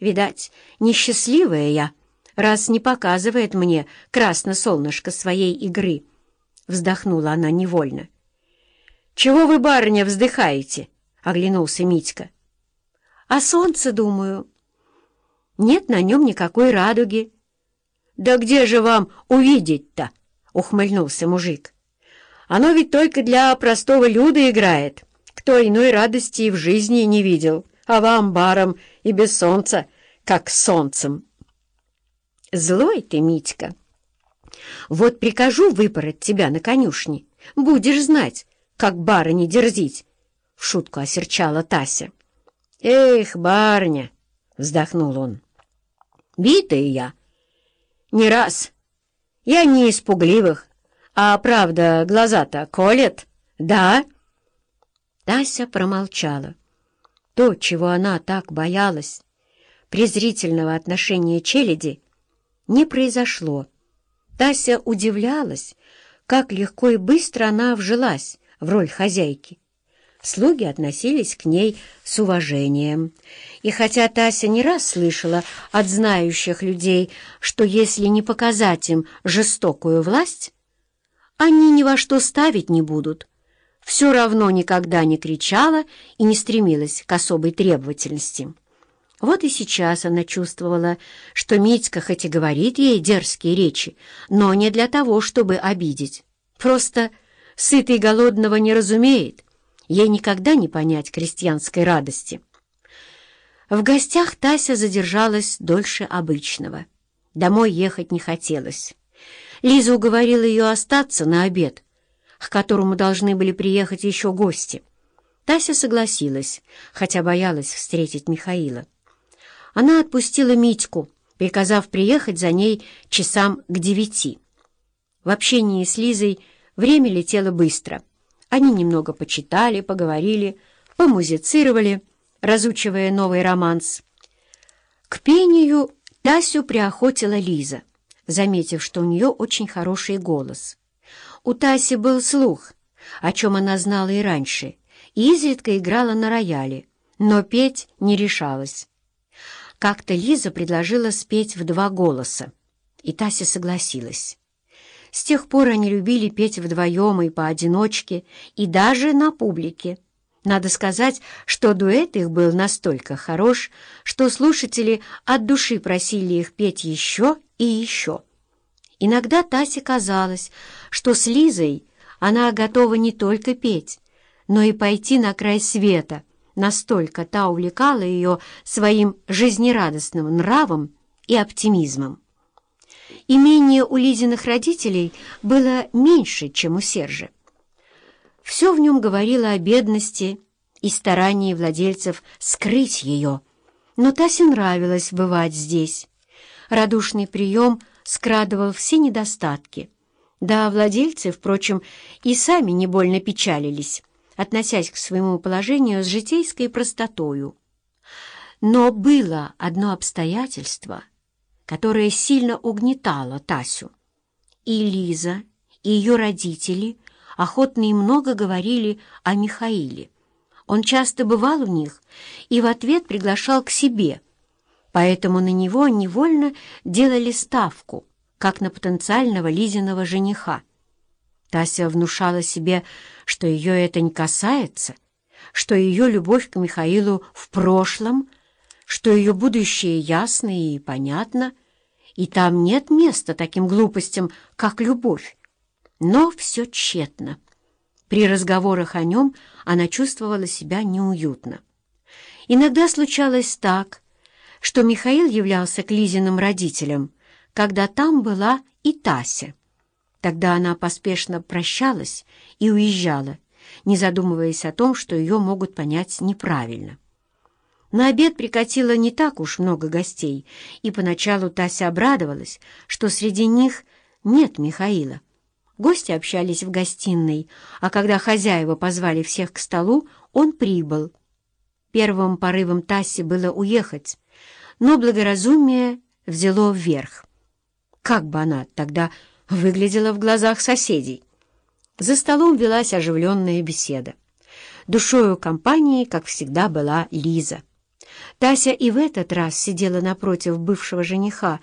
Видать, несчастливая я, раз не показывает мне красно-солнышко своей игры. Вздохнула она невольно. «Чего вы, барыня, вздыхаете?» — оглянулся Митька. «А солнце, думаю. Нет на нем никакой радуги». «Да где же вам увидеть-то?» — ухмыльнулся мужик. «Оно ведь только для простого люда играет. Кто иной радости и в жизни не видел, а вам, барам, и без солнца, как солнцем». «Злой ты, Митька! Вот прикажу выпороть тебя на конюшне, будешь знать, как барыне дерзить!» — в шутку осерчала Тася. «Эх, барыня!» — вздохнул он. «Битая я!» Не раз. Я не из пугливых. А правда, глаза-то колят, да?» Тася промолчала. То, чего она так боялась, презрительного отношения челяди, не произошло. Тася удивлялась, как легко и быстро она вжилась в роль хозяйки. Слуги относились к ней с уважением. И хотя Тася не раз слышала от знающих людей, что если не показать им жестокую власть, они ни во что ставить не будут, все равно никогда не кричала и не стремилась к особой требовательности. Вот и сейчас она чувствовала, что Митька хоть и говорит ей дерзкие речи, но не для того, чтобы обидеть. Просто сытый голодного не разумеет, Ей никогда не понять крестьянской радости. В гостях Тася задержалась дольше обычного. Домой ехать не хотелось. Лиза уговорила ее остаться на обед, к которому должны были приехать еще гости. Тася согласилась, хотя боялась встретить Михаила. Она отпустила Митьку, приказав приехать за ней часам к девяти. В общении с Лизой время летело быстро — они немного почитали, поговорили, помузицировали, разучивая новый романс. К пению Тасю приохотила Лиза, заметив, что у нее очень хороший голос. У Таси был слух, о чем она знала и раньше, и изредка играла на рояле, но петь не решалась. Как-то Лиза предложила спеть в два голоса, и Тася согласилась. С тех пор они любили петь вдвоем и поодиночке, и даже на публике. Надо сказать, что дуэт их был настолько хорош, что слушатели от души просили их петь еще и еще. Иногда Тасе казалось, что с Лизой она готова не только петь, но и пойти на край света, настолько та увлекала ее своим жизнерадостным нравом и оптимизмом. Имение у Лизиных родителей было меньше, чем у Сержа. Все в нем говорило о бедности и старании владельцев скрыть ее. Но Тасе нравилось бывать здесь. Радушный прием скрадывал все недостатки. Да, владельцы, впрочем, и сами не больно печалились, относясь к своему положению с житейской простотою. Но было одно обстоятельство — которая сильно угнетала Тасю. И Лиза, и ее родители охотно и много говорили о Михаиле. Он часто бывал у них и в ответ приглашал к себе, поэтому на него невольно делали ставку, как на потенциального Лизиного жениха. Тася внушала себе, что ее это не касается, что ее любовь к Михаилу в прошлом — что ее будущее ясно и понятно, и там нет места таким глупостям, как любовь. Но все тщетно. При разговорах о нем она чувствовала себя неуютно. Иногда случалось так, что Михаил являлся к Лизиным родителям, когда там была и Тася. Тогда она поспешно прощалась и уезжала, не задумываясь о том, что ее могут понять неправильно. На обед прикатило не так уж много гостей, и поначалу Тася обрадовалась, что среди них нет Михаила. Гости общались в гостиной, а когда хозяева позвали всех к столу, он прибыл. Первым порывом Таси было уехать, но благоразумие взяло вверх. Как бы она тогда выглядела в глазах соседей? За столом велась оживленная беседа. Душою компании, как всегда, была Лиза. Тася и в этот раз сидела напротив бывшего жениха,